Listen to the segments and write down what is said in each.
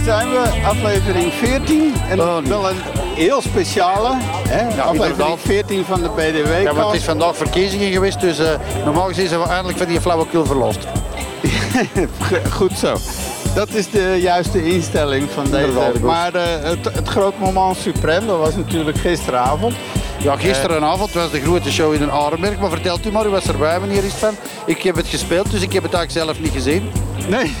hier zijn we, aflevering 14. En Oh, nee. wel een heel speciale. Hè? aflevering inderdaad. 14 van de BDW. Ja, maar het is vandaag verkiezingen geweest, dus eh, normaal gezien zijn we eindelijk van die flauwekul verlost. Goed zo. Dat is de juiste instelling van deze. Maar eh, het, het groot moment suprem, dat was natuurlijk gisteravond. Ja, gisterenavond was de grote show in een Arenberg, maar vertelt u maar, u was erbij, meneer Istvan. Ik heb het gespeeld, dus ik heb het eigenlijk zelf niet gezien. Nee,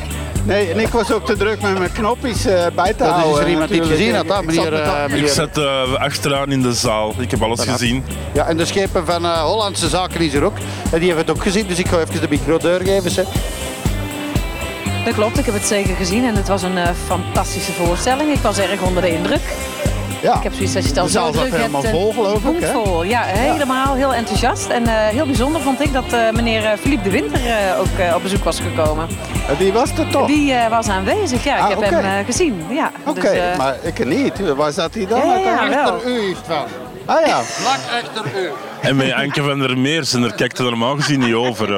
nee, en ik was ook te druk met mijn knopjes eh, bij te dus houden. is er iemand die het gezien had, meneer, eh, dat- meneer- Ik zat eh, achteraan in de zaal. Ik heb alles gezien. Ja, en de schepen van eh, Hollandse Zaken is er ook. En die hebben het ook gezien, dus ik ga even de micro doorgeven. Hè. Dat klopt, ik heb het zeker gezien en het was een eh, fantastische voorstelling. Ik was erg onder de indruk. Ja. Ik heb zoiets dat je het al De zo druk hebt. vol, geloof ik, hè? Vol, ja, helemaal heel enthousiast. En eh, heel bijzonder vond ik dat eh, meneer eh, Philippe de Winter eh, ook eh, op bezoek was gekomen. Eh, Die was er toch? Die eh, was aanwezig, ja. Ik Ah, heb hem eh, gezien. Ja, Oké, dus, eh, maar ik niet. Waar zat hij dan? Ja, ja, wel. Achter u, Istvan. Ah ja. Vlak achter u. En met Anke van der Meers, en daar kijkt er normaal gezien niet over.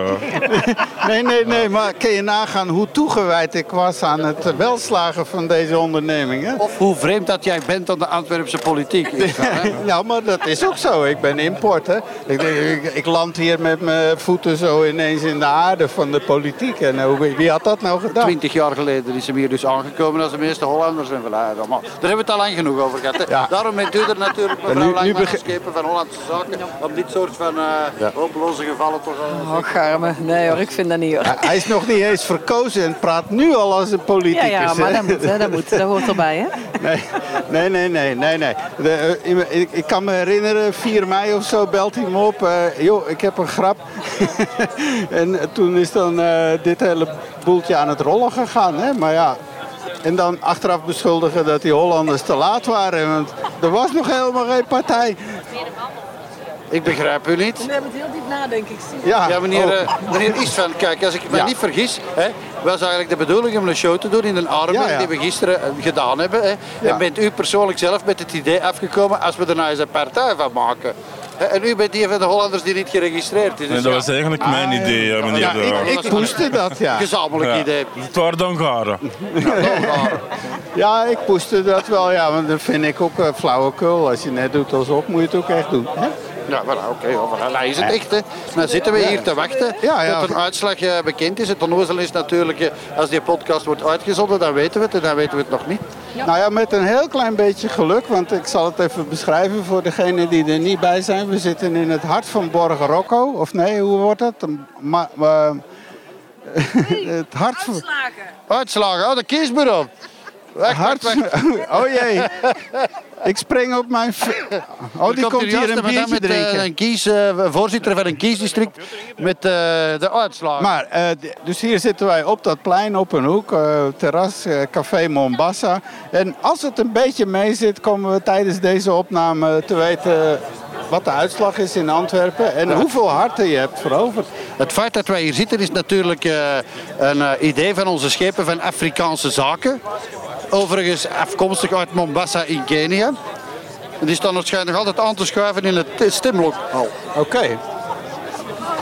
Nee, nee, nee, maar kun je nagaan hoe toegewijd ik was aan het welslagen van deze onderneming, hè? Of hoe vreemd dat jij bent aan de Antwerpse politiek. Hè. Nou, maar dat is ook zo. Ik ben import, hè. Ik, ik, ik land hier met mijn voeten zo ineens in de aarde van de politiek. En eh, wie, had dat nou gedaan? Twintig jaar geleden is hem hier dus aangekomen als de meeste Hollanders en Maar daar hebben we het al lang genoeg over gehad. Hè. Ja. Daarom bent u er natuurlijk, nu- mevrouw nu Langman, begin- als schepen van Hollandse Zaken, dit soort van eh hopeloze gevallen toch al... Och, arme. Nee hoor, ik vind dat niet hoor. Hij- Hij is nog niet eens verkozen en praat nu al als een politicus. Ja, ja, maar dat moet, hè, dat moet. Dat hoort erbij, hè? Nee, nee, nee, nee, nee. nee. De, eh, ik, ik kan me herinneren, 4 mei of zo belt hij me op. eh, joh, ik heb een grap. en toen is dan eh, dit hele boeltje aan het rollen gegaan. Hè? Maar ja, en dan achteraf beschuldigen dat die Hollanders te laat waren. Want er was nog helemaal geen partij. Ik begrijp u niet. We hebben het heel diep nadenken. Ja, Ja, meneer, oh. eh, meneer Istvan, kijk, als ik me Ja. niet vergis, hè, was eigenlijk de bedoeling om een show te doen in een Ja, ja. die we gisteren eh, gedaan hebben. Hè. Ja. En bent u persoonlijk zelf met het idee afgekomen als we er nou eens een partij van maken. Hè, En u bent die van de Hollanders die niet geregistreerd is. Dus En dat ja, was eigenlijk mijn idee, eh, meneer ja, De ik, ik poeste dat, ja. een gezamenlijk Ja. idee. Het waren dan garen. Ja, ik poeste dat wel, ja. Want dat vind ik ook eh, flauwekul. Als je net doet alsof, moet je het ook echt doen. Hè? Ja, voilà, oké. Nou is het echt, hè. Dan zitten we hier te wachten Ja, ja. tot een uitslag eh, bekend is. Het onnozel is natuurlijk, eh, als die podcast wordt uitgezonden, dan weten we het en dan weten we het nog niet. Nou ja, met een heel klein beetje geluk, want ik zal het even beschrijven voor degenen die er niet bij zijn. We zitten in het hart van Borg Rocco, of nee, hoe wordt dat? Ma- het hart van... Uitslagen, oh, de kiesbureau. Wacht. Oh jee, ik spring op mijn... Oh, die komt er hier een biertje met, eh, drinken. een kies, eh, voorzitter van een kiesdistrict met eh, de uitslagen. Maar, eh, dus hier zitten wij op dat plein, op een hoek, eh, terras, eh, café Mombasa. En als het een beetje mee zit, komen we tijdens deze opname te weten wat de uitslag is in Antwerpen en hoeveel harten je hebt veroverd. Het feit dat wij hier zitten is natuurlijk eh, een idee van onze schepen van Afrikaanse zaken. Overigens afkomstig uit Mombasa in Kenia. En die staan waarschijnlijk altijd aan te schuiven in het stemlokaal. Oké.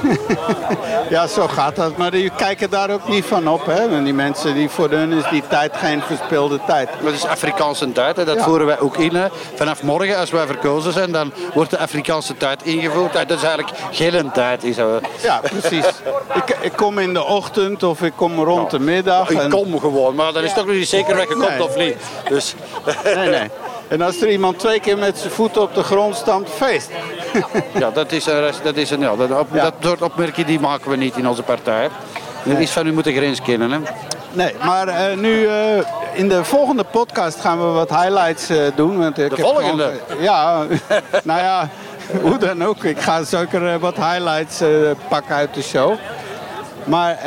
ja, zo gaat dat. Maar die kijken daar ook niet van op. Hè? Want die mensen, die, voor hun is die tijd geen verspilde tijd. Dat is Afrikaanse tijd, hè. dat Ja. voeren wij ook in. Hè. Vanaf morgen, als wij verkozen zijn, dan wordt de Afrikaanse tijd ingevoerd. Dat is eigenlijk geen tijd. Is, dat. Ja, precies. ik, ik kom in de ochtend of ik kom rond de middag. Ik en- kom gewoon, maar dan is toch nog niet zeker dat je komt Nee. of niet. Dus, Nee, nee. En als er iemand twee keer met zijn voeten op de grond stampt, feest. ja, dat is een, dat is een ja, dat, op- Ja. dat soort opmerkingen die maken we niet in onze partij. Er is van u moet de grens kennen. Hè. Nee, maar eh, nu eh, in de volgende podcast gaan we wat highlights eh, doen. Want ik De heb volgende? gewoon- ja, nou ja, hoe dan ook. Ik ga zeker wat highlights pakken uit de show. Maar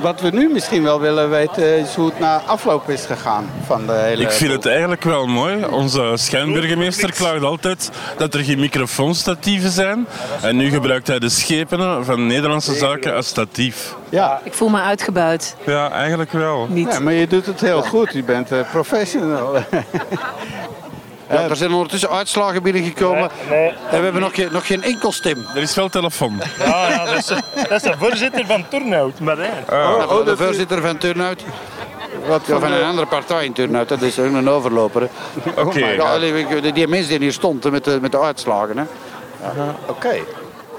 wat we nu misschien wel willen weten is hoe het na afloop is gegaan van de hele... Ik vind het eigenlijk wel mooi. Onze schijnburgemeester klaagt altijd dat er geen microfoonstatieven zijn. En nu gebruikt hij de schepen van Nederlandse zaken als statief. Ja. Ik voel me uitgebuit. Ja, eigenlijk wel. Niet. ja, maar je doet het heel goed. Je bent eh, professional. Ja, er zijn ondertussen uitslagen binnengekomen. En we hebben nog geen, nog geen enkel stem. Er is wel telefoon. Ja, ja dat, is, dat is de voorzitter van Turnhout, Marijn. Oh, oh, de voorzitter van Turnhout. wat Ja, van van een andere partij in Turnhout. Dat is een overloper. Oké. Ja, die- die mensen die hier stonden met de, met de uitslagen. Hè. Oké.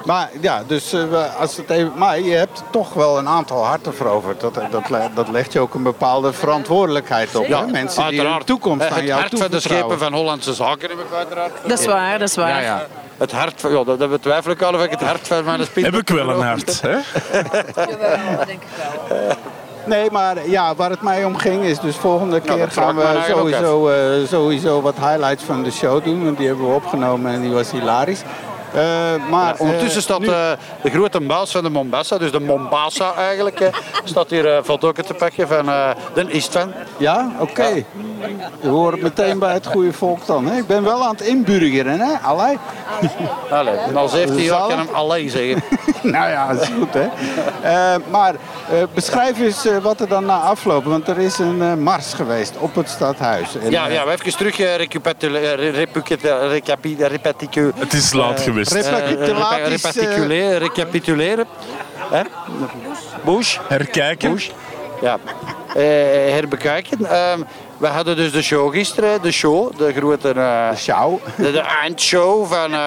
Maar ja, dus eh, als het even, maar je hebt toch wel een aantal harten veroverd. Dat, dat, dat legt je ook een bepaalde verantwoordelijkheid op. hè? Mensen die hun toekomst Eh, aan Het jou hart van de schepen van Hollandse zaken heb ik uiteraard. Dat is waar, dat is waar. Ja, ja. Het hart van, ja, dat, betwijfel ik al of ik het hart van mijn spin Heb ik wel een hart. Hè? denk ik wel. Nee, maar ja, waar het mij om ging is dus volgende keer dat vraag gaan we sowieso, eh, sowieso wat highlights van de show doen. Want die hebben we opgenomen en die was hilarisch. Eh, maar Ondertussen eh, staat nu- eh, de grote baas van de Mombasa, dus de Mombasa eigenlijk, staat hier foto's te pakken van de Istvan. Ja, oké. Je hoort meteen bij het goede volk dan. Hè? Ik ben wel aan het inburgeren, hè? Allee. Allee, en al 17 jaar kan hem alleen zeggen. nou ja, dat is goed, hè. Maar eh, beschrijf eens eh, wat er dan na afloop. Want er is een eh, mars geweest op het stadhuis. En, Ja, ja, we even terug uh, recapituleren. Het is laat geweest. Recapituleren. recapituleren. Hè? Bush. Herkijken. Bush. Ja. Eh, herbekijken. We hadden dus de show gisteren, de show, de grote... eh, Sjouw. de, de eindshow van, eh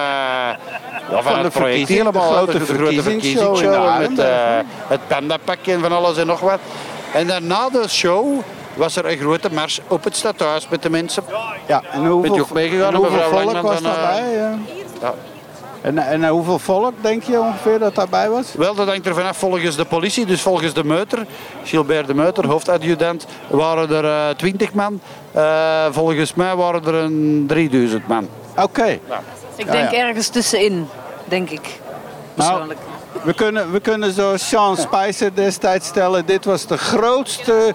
ja, van, de het project helemaal. de grote verkiezingsshow in de met eh, het pandapak en van alles en nog wat. En daarna de show was er een grote mars op het stadhuis met de mensen. Ja, en Bent hoeveel, u ook meegegaan, en hoeveel mevrouw volk was daarbij? Ja. En, en eh, hoeveel volk denk je ongeveer dat daarbij was? Wel, dat hangt er vanaf volgens de politie, dus volgens de Meuter, Gilbert de Meuter, hoofdadjudant, waren er eh 20 man. Eh, volgens mij waren er een 3000 man. Oké. Ik Ja, denk ja. ergens tussenin, denk ik. Nou, Persoonlijk. We kunnen, we kunnen zoals Sean Spicer destijds stellen, dit was de grootste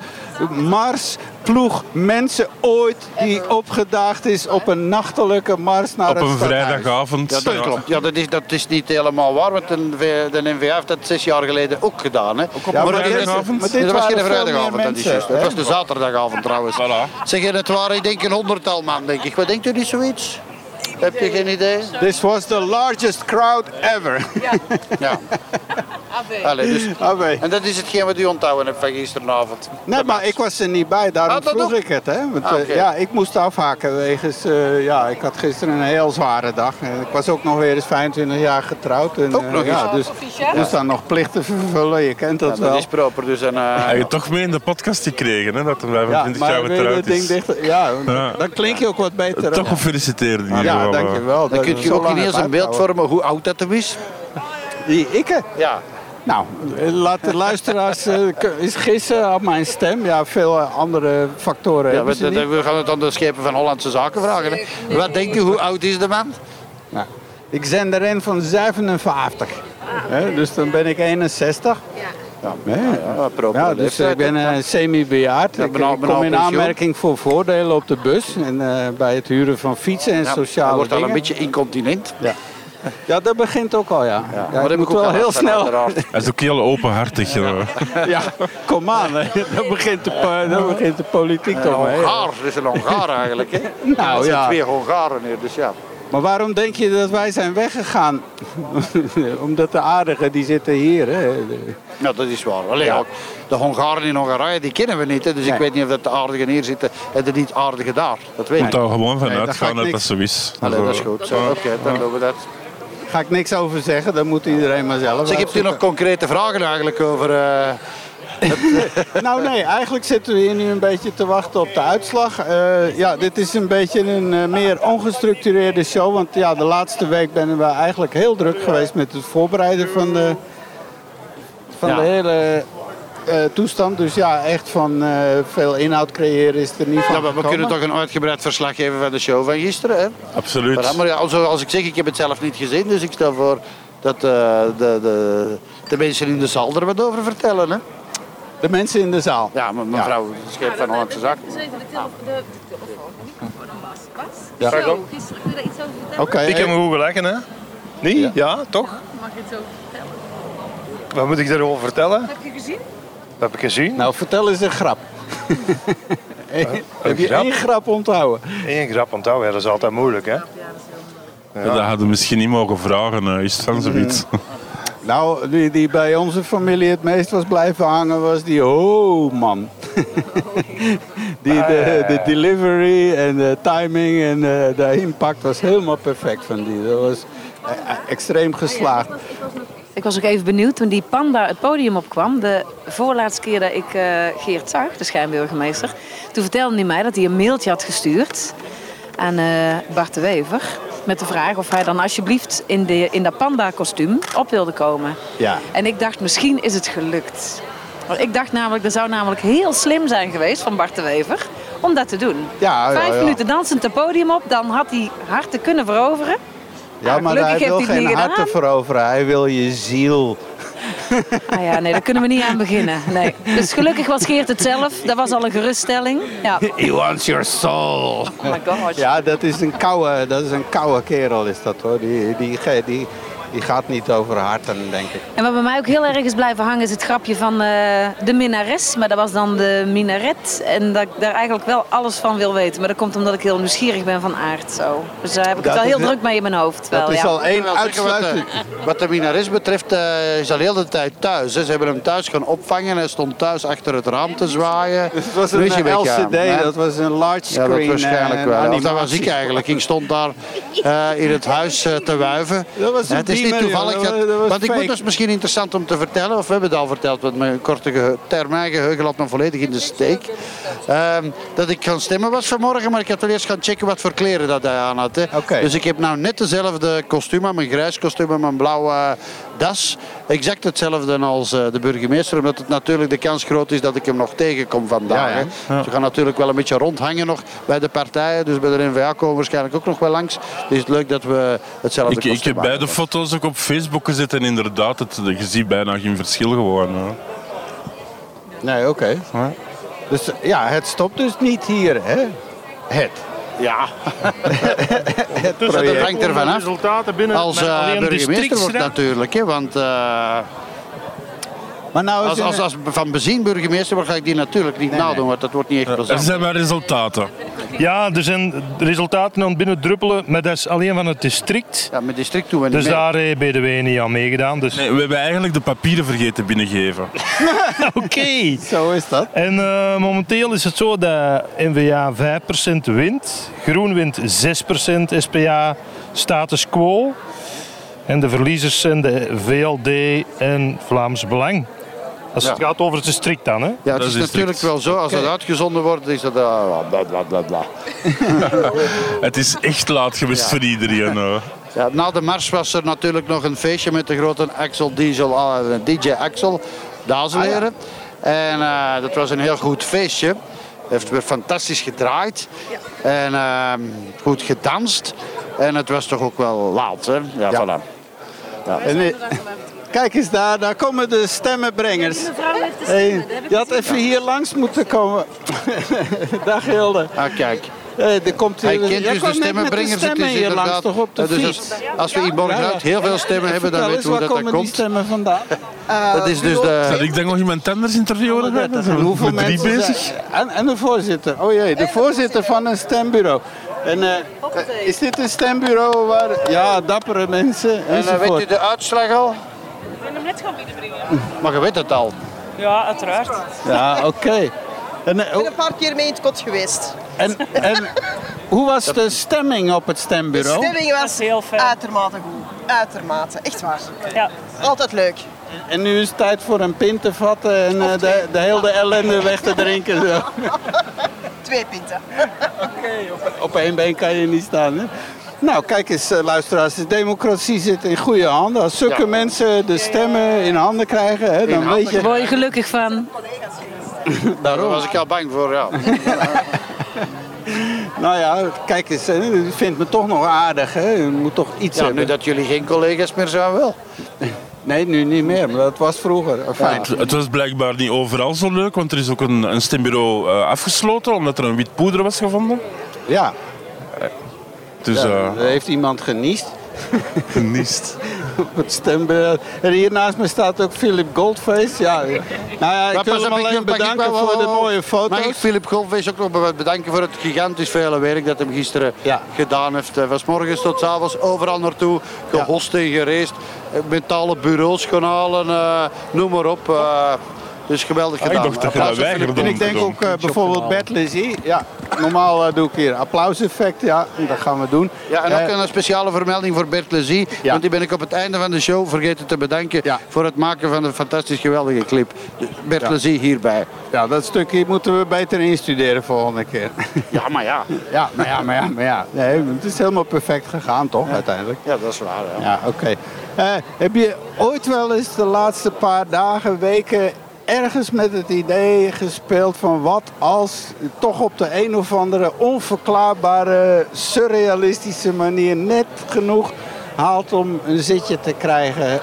marsploeg mensen ooit die opgedaagd is op een nachtelijke mars naar Op het een stadhuis. vrijdagavond. Ja, dat klopt. Ja, dat, is, dat is niet helemaal waar, want de, NV de NVA heeft dat zes jaar geleden ook gedaan. Hè. op Ja, een maar dit- maar was geen vrijdagavond, dat is juist. Hè? was de zaterdagavond trouwens. Voilà. Zeg je, het waren ik denk een honderdtal man, denk ik. Wat denkt u niet zoiets? Heb je geen idee? This was the largest crowd ever. Ja. Allee, dus, en dat is hetgeen wat u onthouden hebt van gisteravond. Nee, maar ik was er niet bij, daarom Ah, vroeg ook? ik het. Hè? Want, Ah, eh, ja, ik moest afhaken wegens... eh, ja, ik had gisteren een heel zware dag. En ik was ook nog weer eens 25 jaar getrouwd. En, Ook eh, nog ja, eens. dus ik moest dan nog plichten vervullen, je kent dat Ja, dat wel. is proper. Dus en, eh, Heb je toch mee in de podcast gekregen, hè, dat Ja, 25 jaar getrouwd het ding is. dicht, ja, Ja. dan klink je ook wat beter. Toch gefeliciteerd in ieder Ja, geval. dankjewel. dan kun je ook ineens een beeld vormen hoe oud dat hem is. Die ikke? Ja. Nou, eh, laat de luisteraars eh, eens gissen op mijn stem. Ja, veel eh, andere factoren Ja, hebben we, ze niet. we gaan het aan de schepen van Hollandse Zaken vragen. Hè. Wat denk je, hoe oud is de man? Nou, ik zend erin van 57. Hè, dus dan ben ik 61. Ja, nee. Ja, Ja, dus leeftijd, ik ben eh, semi-bejaard. Ja, ik, ik kom in aanmerking voor voordelen op de bus en eh, bij het huren van fietsen en sociale wordt al dingen. een beetje incontinent. Ja. Ja, dat begint ook al, ja. ja, maar dat moet ik ook wel heel snel. Hij is ook heel openhartig. ja. Ja, kom aan, hè. Dan, begint de, po- begint de politiek toch mee. Hongaar, dat is een Hongaar eigenlijk. Hè? Nou, dat zijn ja. twee Hongaren hier, dus ja. Maar waarom denk je dat wij zijn weggegaan? Omdat de aardigen, die zitten hier. Hè. Ja, dat is waar. Allee, ja, De Hongaren in Hongarije, die kennen we niet. Hè? Dus ik weet niet of dat de aardigen hier zitten en de niet aardigen daar. Dat weet ik moet niet. daar gewoon van Nee, daar ga uitgaan ik dat dat zo is. Allee, dat is goed. Zo, Oké, dan doen we dat. Ga ik niks over zeggen, dat moet iedereen maar zelf Zeg, hebt u nog concrete vragen eigenlijk over... eh, Nou nee, eigenlijk zitten we hier nu een beetje te wachten op de uitslag. Eh, ja, dit is een beetje een eh, meer ongestructureerde show. Want ja, de laatste week ben we eigenlijk heel druk geweest met het voorbereiden van de, van Ja. de hele toestand. Dus ja, echt van eh, veel inhoud creëren is er niet van ja, maar we kunnen toch een uitgebreid verslag geven van de show van gisteren. Hè? Absoluut. Maar, maar ja, zoals ik zeg, ik heb het zelf niet gezien. Dus ik stel voor dat eh, de, de, de mensen in de zaal er wat over vertellen. Hè? De mensen in de zaal. Ja, me- mevrouw de Scheep van Hollandse. Dus even de, tele- de, de microfoon aan Bas. Bas? Ja. Zo, gisteren, kun je daar iets over vertellen? Oké, Ik heb eh, hem goed gelegd, hè? Nee? Ja, toch? Mag je iets over vertellen? Wat moet ik daarover vertellen? Heb je gezien? Wat heb ik gezien? nou vertel eens een grap. Heb je grap? één grap onthouden? Eén grap onthouden, ja, dat is altijd moeilijk, hè? Ja, dat hadden we misschien niet mogen vragen. eh, is het van zoiets? Nou, die, die bij onze familie het meest was blijven hangen, was die oh man. Die, de, de delivery en de timing en eh, de impact was helemaal perfect van die. Dat was eh, extreem geslaagd. Ik was ook even benieuwd toen die panda het podium opkwam. De voorlaatste keer dat ik eh, Geert zag, de schijnburgemeester. Toen vertelde hij mij dat hij een mailtje had gestuurd aan eh, Bart de Wever. Met de vraag of hij dan alsjeblieft in, de, in dat panda-kostuum op wilde komen. Ja. En ik dacht, misschien is het gelukt. Want ik dacht namelijk, dat zou namelijk heel slim zijn geweest van Bart de Wever om dat te doen. Ja, ja, Vijf ja. minuten dansend het podium op, dan had hij harten kunnen veroveren. Ja, maar hij heeft wil geen harten veroveren. Hij wil je ziel. Ah ja, nee, daar kunnen we niet aan beginnen. Nee. Dus gelukkig was Geert het zelf. Dat was al een geruststelling. Ja. He wants your soul. Oh my god. Ja, dat is een koude, dat is een koude kerel is dat hoor. Die, die, ge- die, die gaat niet over harten, denk ik. En wat bij mij ook heel erg is blijven hangen is het grapje van eh, de minares. Maar dat was dan de minaret. En dat ik daar eigenlijk wel alles van wil weten. Maar dat komt omdat ik heel nieuwsgierig ben van aard. Zo. Dus daar heb ik Dat het wel heel druk mee in mijn hoofd. Wel, Dat is ja. al één wel zeggen, wat, uitsluitend. de, wat de minares betreft eh, is al heel de tijd thuis. Hè. Ze hebben hem thuis gaan opvangen. Hij stond thuis achter het raam te zwaaien. Het was een eh, ja. LCD, Nee. dat was een large Ja, screen. dat waarschijnlijk eh, wel. Of dat was ik eigenlijk. Ik stond daar eh, in het huis eh, te wuiven. Dat was een het is niet toevallig. dat- want ik moet dus misschien interessant om te vertellen, of we hebben het al verteld, want mijn korte termijn geheugen laat me volledig in de steek. Ehm, dat ik gaan stemmen was vanmorgen, maar ik had wel eerst gaan checken wat voor kleren dat hij aan had. Hè. Dus ik heb nou net dezelfde kostuum aan, mijn grijs kostuum en mijn blauwe das. Exact hetzelfde als eh, de burgemeester, omdat het natuurlijk de kans groot is dat ik hem nog tegenkom vandaag. Ja, ja. hè. Ze gaan natuurlijk wel een beetje rondhangen nog bij de partijen, dus bij de NVA komen we waarschijnlijk ook nog wel langs. Dus het is leuk dat we hetzelfde Ik, ik heb beide foto's ook op Facebook gezet en inderdaad, het, je ziet bijna geen verschil gewoon. hè. Nee, oké. Ja. Dus ja, het stopt dus niet hier, hè? Het. Ja, Het dat hangt ervan af. resultaten binnen Als alleen burgemeester wordt natuurlijk, hè, want eh, Maar nou als, als, als van bezien burgemeester word, ga ik die natuurlijk niet nadoen, want dat wordt niet echt Er plezant. zijn maar resultaten. Ja, er zijn resultaten aan het binnendruppelen, maar dat is alleen van het district. Ja, met district doen we niet Dus mee. daar heeft BDW niet aan meegedaan. Dus Nee, we hebben eigenlijk de papieren vergeten binnengeven. oké. Zo is dat. En eh, momenteel is het zo dat NVA 5% wint, Groen wint 6%, SPA status quo. En de verliezers zijn de VLD en Vlaams Belang. Als het Ja. gaat over het district dan, hè? Ja, het Dat is is natuurlijk strikt. wel zo, als dat uitgezonden wordt, is dat uh, bla bla bla bla. Het is echt laat geweest voor iedereen. hoor. Ja, na de mars was er natuurlijk nog een feestje met de grote Axel Diesel, eh, DJ Axel, Dazeleren. En eh, dat was een heel goed feestje. Heeft weer fantastisch gedraaid. En ehm, goed gedanst. En het was toch ook wel laat, hè? Ja, Ja. voilà. En, eh, kijk eens daar, daar komen de stemmenbrengers. Hey, je had even hier langs moeten komen. Dag Hilde. Ah, kijk. Hey, er komt Hij hier- kent dus de stemmenbrengers. stemmen het is hier langs inderdaad, toch op de dus fiets. als, als we in Borgerhout heel veel stemmen hebben, dan weten we hoe dat, dat komen die komt. stemmen vandaan? Dat is dus Zal de... ik denk nog iemand anders interviewen? hoeveel Met drie mensen bezig? En, en de voorzitter. Oh jee, de voorzitter van een stembureau. En eh, is dit een stembureau waar... Ja, dappere mensen En eh, weet u de uitslag al? Ik net gaan binnenbrengen. Maar je weet het al. Ja, uiteraard. Ja, oké. En, eh, ben een paar keer mee in het kot geweest. en, en hoe was de stemming op het De stembureau? stemming Dat was heel fijn. uitermate goed. Uitermate, echt waar. Ja. Altijd leuk. En nu is het tijd voor een pint te vatten en eh, de, de hele ellende weg te drinken. Zo. Twee pinten. Op één been kan je niet staan. Hè? Nou, kijk eens, eh, luisteraars. De democratie zit in goede handen. Als zulke Ja. mensen de stemmen in handen krijgen, hè, dan weet je... Word je gelukkig van. Daar was ik al bang voor, ja. Nou ja, kijk eens, u vindt me toch nog aardig. Hè? U moet toch iets ja nu hebben. dat jullie geen collega's meer zijn, wel. Nee, nu niet meer, maar dat was vroeger. Fijn. Het, het was blijkbaar niet overal zo leuk, want er is ook een, een stembureau eh, afgesloten omdat er een wit poeder was gevonden. Ja, Dus ja, eh er heeft iemand geniest. geniest. op het stembureau. En hier naast me staat ook Philip Goldface. Ja, nou ja, ik wil hem ik- alleen ik bedanken voor de mooie Mag ik foto's. Philip Golfees ook nog bedanken voor het gigantisch vele werk dat hij gisteren Ja. gedaan heeft. Van 's morgens tot 's avonds overal naartoe, gehost en gereisd. Eh, Metalen bureaus gaan halen, eh, noem maar op. Eh, Dus geweldig Ah, ik gedaan. dacht dat je weigerde. En ik denk ook eh, bijvoorbeeld Bert Lizzie. Ja, normaal eh, doe ik hier applauseffect. Ja, dat gaan we doen. Ja, en ook Eh, een speciale vermelding voor Bert. Ja. Want die ben ik op het einde van de show vergeten te bedanken Ja. voor het maken van een fantastisch geweldige clip. Bert Ja. Lezie hierbij. ja, dat stukje moeten we beter instuderen volgende keer. Ja, maar ja. ja, maar ja, maar ja, maar ja. Nee, het is helemaal perfect gegaan, toch, uiteindelijk? Ja, dat is waar. Ja. Ja, oké. Eh, heb je ooit wel eens de laatste paar dagen, weken ergens met het idee gespeeld van wat als toch op de een of andere onverklaarbare, surrealistische manier net genoeg haalt om een zitje te krijgen?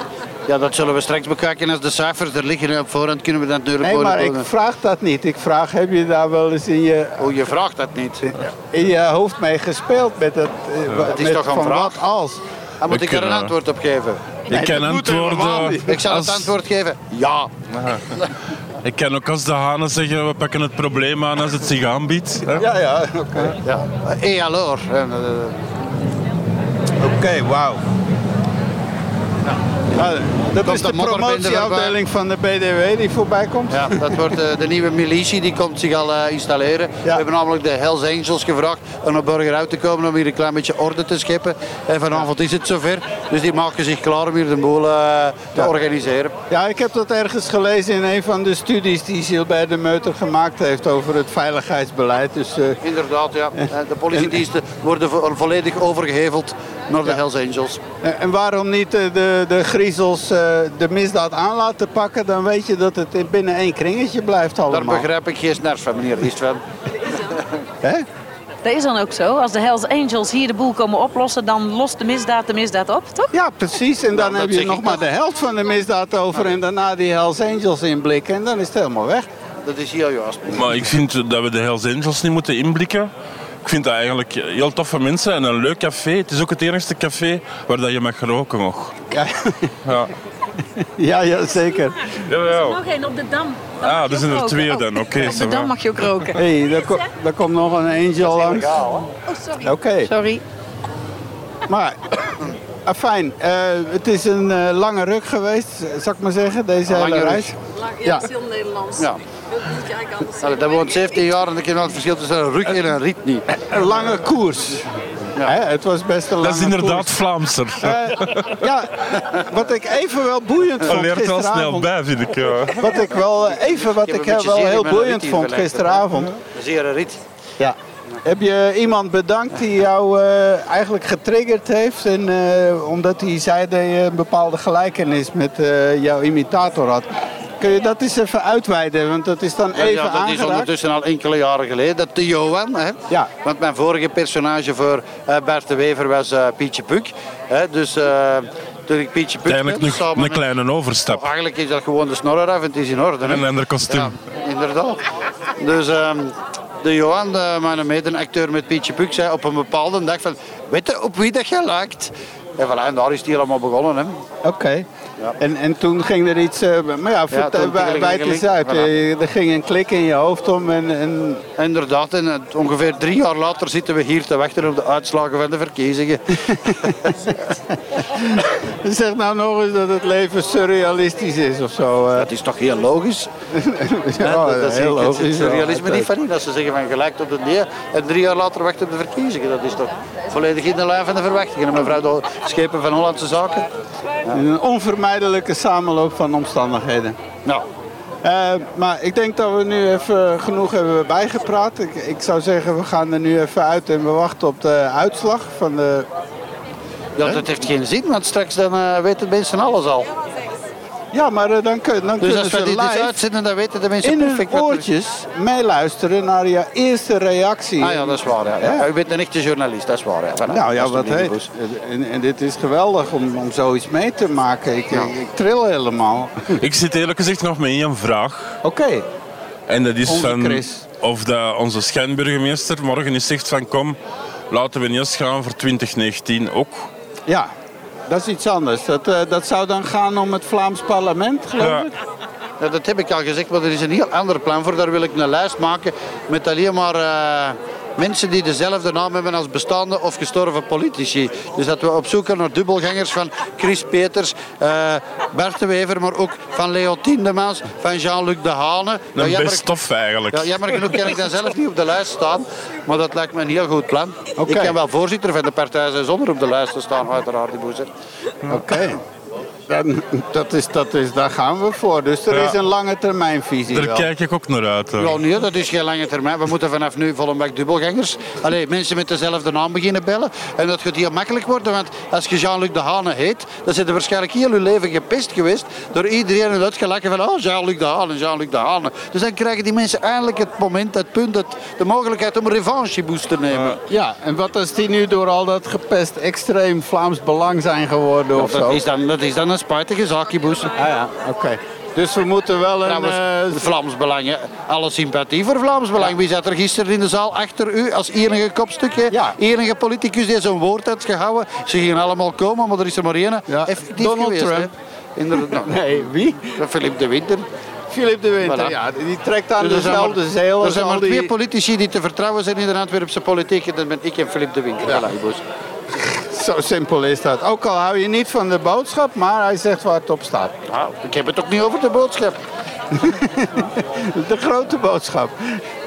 Ja, dat zullen we straks bekijken als de cijfers er liggen. Op voorhand kunnen we dat natuurlijk Nee, maar ik vraag dat niet. Ik vraag, heb je daar wel eens in je, Oh, je vraagt dat niet. in je hoofd mee gespeeld met het, eh, Het is toch een van vraag? wat als? Dan moet ik er een antwoord op geven. Ik helemaal antwoorden. Ik zal als- het antwoord geven. Ja. Ik kan ook als de hanen zeggen, we pakken het probleem aan als het zich aanbiedt. hè. Ja, ja, oké. ja. Et alors? En, eh, Oké, wauw. Ja, dat Komt is de de promotieafdeling van de BDW die voorbij komt. Ja, dat wordt eh, de nieuwe militie, die komt zich al eh, installeren. We hebben namelijk de Hells Angels gevraagd om naar Burger uit te komen om hier een klein beetje orde te scheppen. En vanavond is het zover, dus die maken zich klaar om hier de boel eh, te Ja. organiseren. Ja, ik heb dat ergens gelezen in een van de studies die Gilbert de Meuter gemaakt heeft over het veiligheidsbeleid. Dus Inderdaad, ja. De politiediensten worden vo- volledig overgeheveld naar de Hells Angels. En waarom niet eh, de, de griezels eh, de misdaad aan laten pakken? Dan weet je dat het in- binnen één kringetje blijft Daar allemaal. begrijp ik geen snars van, meneer Istvan. Hè? Dat is dan ook zo. Als de Hells Angels hier de boel komen oplossen, dan lost de misdaad de misdaad op, toch? Ja, precies. En dan heb je nog maar de helft van de misdaad over en daarna die Hells Angels inblikken en dan is het helemaal weg. Dat is heel juist. Maar ik vind dat we de Hells Angels niet moeten inblikken. Ik vind dat eigenlijk heel toffe mensen en een leuk café. Het is ook het enigste café waar dat je mag roken nog. Ja, Ja. ja, ja zeker. Jawel. Nog één op de Dam. Ah, er zijn er twee dan. Oké, Op ça de. Dam mag je ook roken. Hé, hey, daar, ko- daar komt nog een angel langs. Oh, sorry. Oké, Sorry. maar afijn, eh, het is een eh, lange ruk geweest, zal ik maar zeggen, deze hele reis. Ja, Ja. heel Nederlands. Ja. Allee, Dat woont 17 jaar en ik ken wel het verschil tussen een ruk en een rit niet. Een lange koers. Hè, het was best een lange Dat is inderdaad koers. Vlaamser. Eh, ja, wat ik even wel boeiend Dat vond leert wel snel bij, vind ik. Ja. Wat ik wel even wat Ik heb wel heel boeiend vond gisteravond. Zeer een rit. Ja. Heb je iemand bedankt die jou eh, eigenlijk getriggerd heeft? En, eh, omdat hij zei dat je een bepaalde gelijkenis met eh, jouw imitator had. Kun je dat eens even uitweiden? Want dat is dan Ja, even ja, dat is ondertussen al enkele jaren geleden. Dat de Johan. Hè? Ja. Want mijn vorige personage voor eh, Bert de Wever was eh, Pietje Puk. Hè? Dus eh, toen ik Pietje Puk Eigenlijk ben, een met- kleine overstap. Eigenlijk is dat gewoon de snor eraf en het is in orde. hè. Een ander kostuum. Ja, inderdaad. Dus ehm, de Johan, de, mijn medeacteur met Pietje Puk, zei op een bepaalde dag van... Weet je op wie dat je lijkt? En, voilà, en daar is het allemaal begonnen. Hè. En, en toen ging er iets... eh, maar ja, wij, wij het eens uit. Eh, Er ging een klik in je hoofd om en... en Inderdaad, en het- ongeveer drie jaar later zitten we hier te wachten op de uitslagen van de verkiezingen. zeg nou nog eens dat het leven surrealistisch is of zo. eh. Dat is toch heel logisch? Ja, dat is heel het logisch. surrealisme ja. niet van in. Als ze zeggen van gelijk tot de nee en drie jaar later wachten op de verkiezingen. Dat is toch volledig in de lijn van de verwachtingen. En mevrouw de Schepen van Hollandse Zaken. Een onvermijdelijke samenloop van omstandigheden. Nou, Eh, maar ik denk dat we nu even genoeg hebben bijgepraat. Ik, ik zou zeggen, we gaan er nu even uit en we wachten op de uitslag van de... ja, dat heeft geen zin, want straks dan eh, weten mensen alles al. Ja, maar eh, dan, kun, dan Dus kunnen als we ze dit dus live uitzenden, dan weten de mensen in hun perfect wat er- oortjes meeluisteren naar je eerste reactie. Ah ja, dat is waar. Ja. Ja, u bent een echte journalist, dat is waar. Ja. Nou ja, wat. Boes. En, en dit is geweldig om, om zoiets mee te maken. Ik, ik, ik tril helemaal. Ik zit eerlijk gezegd nog met één vraag. Oké. En dat is Onze van Chris. of dat onze schijnburgemeester morgen eens zegt van kom, laten we eerst gaan voor 2019 ook. Ja, dat is iets anders. Dat, eh, dat zou dan gaan om het Vlaams parlement, geloof Ja. ik? Ja, dat heb ik al gezegd, maar er is een heel ander plan voor. Daar wil ik een lijst maken met alleen maar eh, mensen die dezelfde naam hebben als bestaande of gestorven politici. Dus dat we op zoek gaan naar dubbelgangers van Chris Peters, eh, Bert de Wever, maar ook van Leo Tindemans, van Jean-Luc De Hane. Ja, Een jammer- best of eigenlijk. ja, jammer genoeg kan ik dan zelf niet op de lijst staan, maar dat lijkt me een heel goed plan. Ik kan wel voorzitter van de partij zijn zonder op de lijst te staan, uiteraard. die boezer. Oké. Dan- Dat is, dat is, daar gaan we voor. Dus er Ja. is een lange termijnvisie Daar wel. kijk ik ook naar uit. Ja, nee, dat is geen lange termijn. We moeten vanaf nu volle bak dubbelgangers. Allee, mensen met dezelfde naam beginnen bellen. En dat gaat heel makkelijk worden, want als je Jean-Luc de Hane heet, dan zit je waarschijnlijk heel je leven gepest geweest door iedereen en uitgelachen van oh, Jean-Luc de Hane, Jean-Luc de Hane. Dus dan krijgen die mensen eindelijk het moment, het punt, het, de mogelijkheid om een revancheboost te nemen. Ja, en wat als die nu door al dat gepest extreem Vlaams belang zijn geworden of dat, zo? is dan, dat is dan een spijtige. Ah ja, oké. Dus we moeten wel een... Eh, Vlaams Belang, hè. alle sympathie voor Vlaams Belang. Wie zat er gisteren in de zaal achter u als enige kopstukje? Ja. Enige politicus die zo'n woord had gehouden. Ze gingen allemaal komen, maar er is er maar één Ja. Donald geweest. Trump. Hè. Inderdaad. nee, wie? Philippe de Winter. Philip de Winter, Voilà. ja. Die trekt aan Dus zijn dezelfde maar- zeil Er zijn maar die... twee politici die te vertrouwen zijn in de Antwerpse politiek. En dat ben ik en Philippe de Winter. Ja. Voilà. Zo simpel is dat. Ook al hou je niet van de boodschap, maar hij zegt waar het op staat. Nou, ik heb het ook niet over de boodschap. De grote boodschap.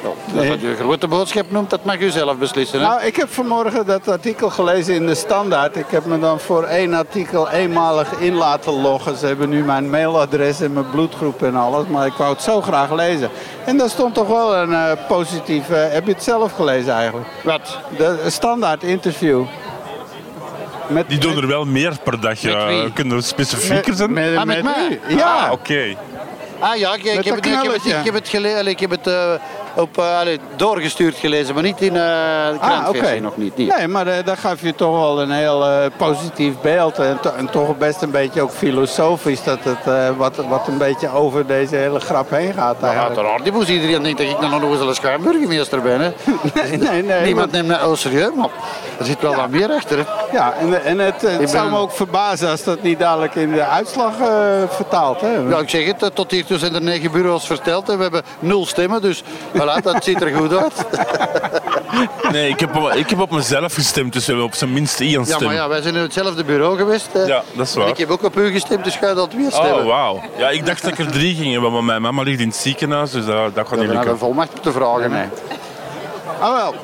Dat wat een grote boodschap noemt, dat mag u zelf beslissen. Hè? Nou, ik heb vanmorgen dat artikel gelezen in de Standaard. Ik heb me dan voor één artikel eenmalig in laten loggen. Ze hebben nu mijn mailadres en mijn bloedgroep en alles. Maar ik wou het zo graag lezen. En daar stond toch wel een eh, positief... eh, heb je het zelf gelezen eigenlijk? Wat? De Standaard interview. Met, Die doen er wel meer per dag. Met wie? Kunnen we specifieker zijn? Met, Ah, met mij? Ja. Ah, oké. Ah ja, ik, ik, Met heb, het, ik, heb, het, ik heb het, gele- ik heb het eh, op, eh, doorgestuurd gelezen, maar niet in eh de Ah, krantversie oké. nog niet. niet. Nee, maar eh, daar gaf je toch wel een heel positief beeld. En, to- en toch best een beetje ook filosofisch. Dat het wat, wat een beetje over deze hele grap heen gaat Ja, uiteraard. Die moest iedereen denkt dat ik nog een schuimburgemeester ben. Hè. Nee, nee, nee. Niemand neemt oh, serieus, maar er zit wel wat meer achter. Hè. Ja, en, en het, zou me ook verbazen als dat niet dadelijk in de uitslag vertaalt. Hè? Ja, ik zeg het, tot hiertoe zijn er negen bureaus verteld en we hebben nul stemmen, dus voilà, dat ziet er goed uit. Nee, ik heb, op- ik heb op mezelf gestemd, dus we hebben op zijn minst één Ja, stem. maar ja, wij zijn in hetzelfde bureau geweest. hè. Ja, dat is waar. En ik heb ook op u gestemd, dus ga je dat weer stemmen. Oh, wauw. Ja, ik dacht dat ik er drie ging hebben, maar mijn mama ligt in het ziekenhuis, dus dat, dat gaat We niet hebben lukken. een volmacht op te vragen. hè. Ah wel,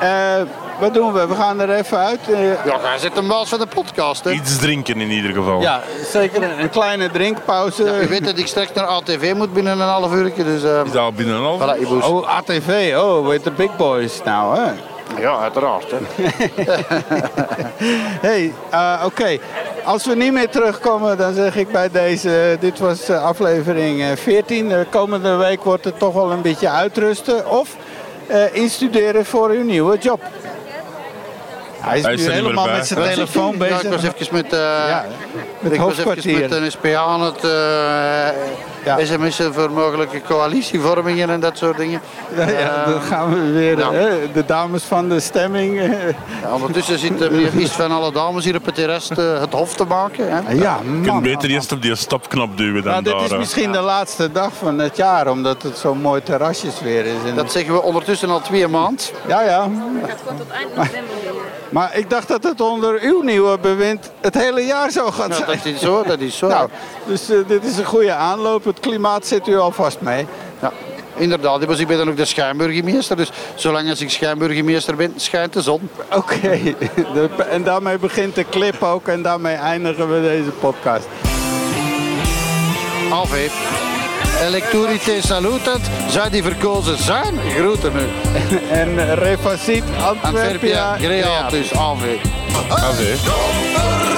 Eh, wat doen we? We gaan er even uit. eh, Ja, jij zit een baas van de podcast, hè. Iets drinken in ieder geval. ja, zeker een, een kleine drinkpauze. U weet dat ik straks naar ATV moet binnen een half uur, dus... eh Is dat al binnen een half? voilà, Iboes. Oh, ATV. Oh, with the big boys nou, hè? Ja, uiteraard. Hè. hey, eh, oké. Als we niet meer terugkomen, dan zeg ik bij deze... Dit was aflevering eh, 14. De komende week wordt het toch wel een beetje uitrusten. Of eh, instuderen voor uw nieuwe job. Hij is Hij is nu helemaal met zijn telefoon bezig. Ja, ik was even met... eh Ja, met ik was even met een SPA aan het eh Ja. voor mogelijke coalitievormingen en dat soort dingen. Ja, ja, Eh, dan gaan we weer. ja. hè, de dames van de stemming. ja, ondertussen zit meneer Is van alle dames hier op het terras eh, het hof te maken. Hè. ja, Je man. kunt beter eerst op die stopknop duwen dan Nou, dit daar. is misschien de laatste dag van het jaar, omdat het zo'n mooi terrasjes weer is. En- Dat zeggen we ondertussen al twee maanden. Ja, ja. Het gaat gewoon tot eind november. Maar ik dacht dat het onder uw nieuwe bewind het hele jaar zo gaat Ja, zijn. dat is zo, dat is zo. Nou, dus eh, dit is een goede aanloop. Het klimaat zit u alvast mee. Ja, inderdaad. Dus ik ben dan ook de schijnburgemeester. Dus zolang als ik schijnburgemeester ben, schijnt de zon. Oké, en daarmee begint de clip ook en daarmee eindigen we deze podcast. Alve. Electorite salutat. Zij die verkozen zijn, groeten nu. En Refacit Antwerpia. Antwerpia, Greatus, Alve. Ah, nee. Kom